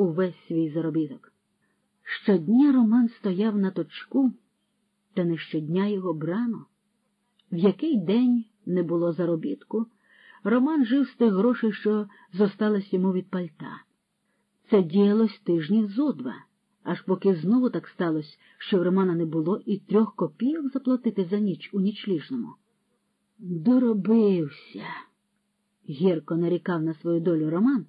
увесь свій заробіток. Щодня Роман стояв на точку, та не щодня його брано. В який день не було заробітку, Роман жив з тих грошей, що зосталось йому від пальта. Це діялось тижнів зо два, аж поки знову так сталося, що в Романа не було і трьох копійок заплатити за ніч у нічліжному. Доробився, гірко нарікав на свою долю Роман,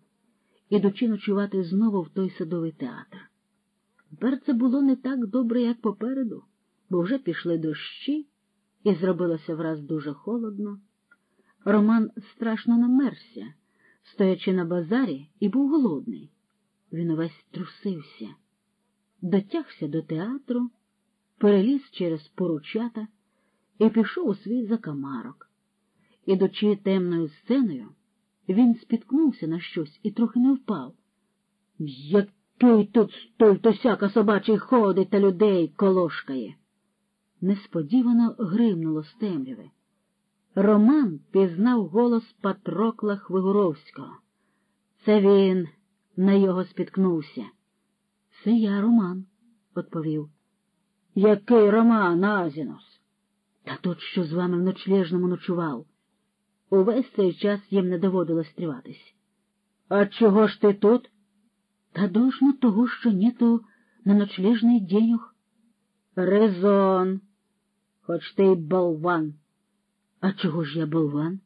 ідучи ночувати знову в той садовий театр. Тепер це було не так добре, як попереду, бо вже пішли дощі, і зробилося враз дуже холодно. Роман страшно намерся, стоячи на базарі, і був голодний. Він увесь трусився, дотягся до театру, переліз через поручата і пішов у свій закамарок. Ідучи темною сценою, він спіткнувся на щось і трохи не впав. Який тут стой тосяка собачий ходить та людей колошкає. Несподівано гримнуло з темряви. Роман пізнав голос Патрокла Хвигуровського. Це він на його спіткнувся. Це я, Роман, відповів. Який Роман, Азінос? Та тот, що з вами в ночлежному ночував. Увесь цей час їм не доводилось триватись. А чого ж ти тут? Та должно того, що нету на ночлежний денюх. Резон, хоч ти й болван. А чого ж я болван?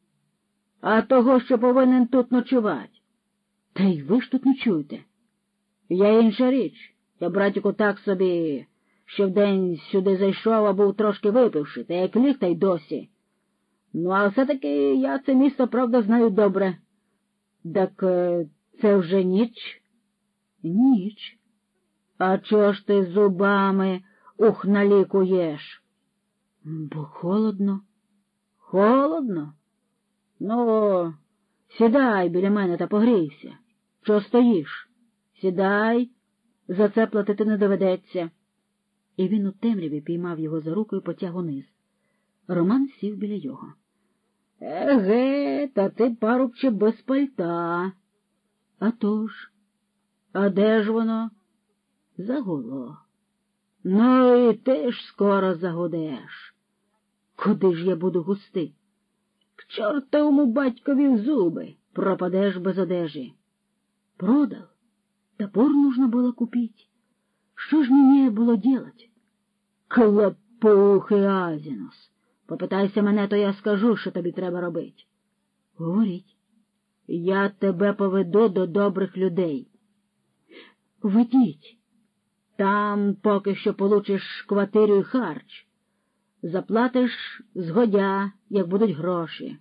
А того, що повинен тут ночувати. Та й ви ж тут ночуєте. Я інша річ. Я, братіку, так собі, що вдень сюди зайшов, а був трошки випивши, та як ліг, та й досі. Ну, а все-таки я це місто, правда, знаю добре. Так е, це вже ніч? Ніч. А чого ж ти зубами ухналікуєш? Бо холодно. Холодно? Ну, сідай біля мене та погрійся. Чого стоїш? Сідай, за це платити не доведеться. І він у темряві піймав його за руку і потяг униз. Роман сів біля його. Еге, та ти, парубче, без пальта. А тож, а де ж воно? Загуло. Ну, і ти ж скоро загудеш. Куди ж я буду густи? К чортовому батькові в зуби пропадеш без одежі. Продал. Топор нужно было купить. Что ж мне было делать? Клопухи, Азінус. Попитайся мене, то я скажу, що тобі треба робити. Говоріть. Я тебе поведу до добрих людей. Ведіть. Там поки що получиш квартиру і харч. Заплатиш згодя, як будуть гроші.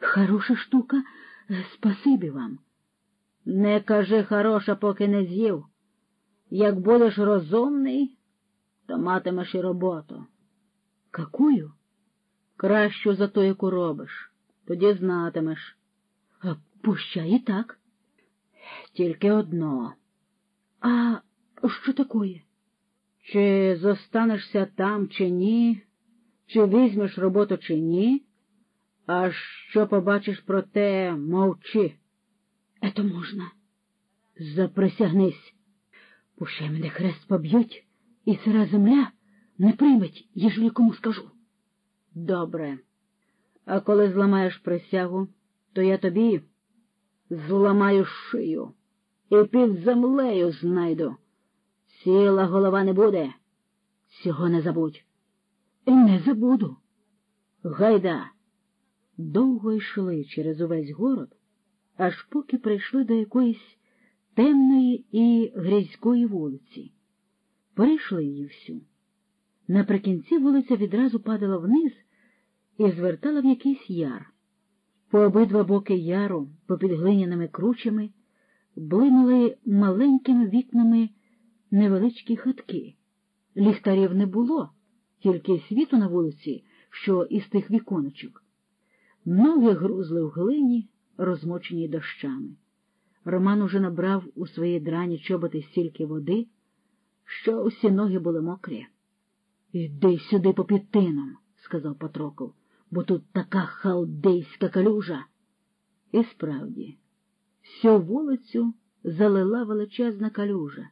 Хороша штука, спасибі вам. Не кажи хороша, поки не з'їв. Як будеш розумний, то матимеш і роботу. Какую? Кращу за ту, яку робиш. Тоді знатимеш. А пущай і так. Тільки одно. А що такое? Чи зостанешся там, чи ні, чи візьмеш роботу, чи ні, а що побачиш про те, мовчи. Это можна. Заприсягнись. Пущай мене хрест поб'ють, і сира земля не прийметь, єжелі кому скажу. Добре. А коли зламаєш присягу, то я тобі зламаю шию і під землею знайду. Сіла голова не буде. Цього не забудь. Не забуду. Гайда. Довго йшли через увесь город, аж поки прийшли до якоїсь темної і грязької вулиці. Перейшли її всю. Наприкінці вулиця відразу падала вниз і звертала в якийсь яр. По обидва боки яру, попід глиняними кручами, блимали маленькими вікнами невеличкі хатки. Ліхтарів не було, тільки світу на вулиці, що із тих віконочок. Ноги грузли в глині, розмочені дощами. Роман уже набрав у свої драні чоботи стільки води, що усі ноги були мокрі. Іди сюди по підтином, сказав Патроков, бо тут така халдейська калюжа. І справді, всю вулицю залила величезна калюжа.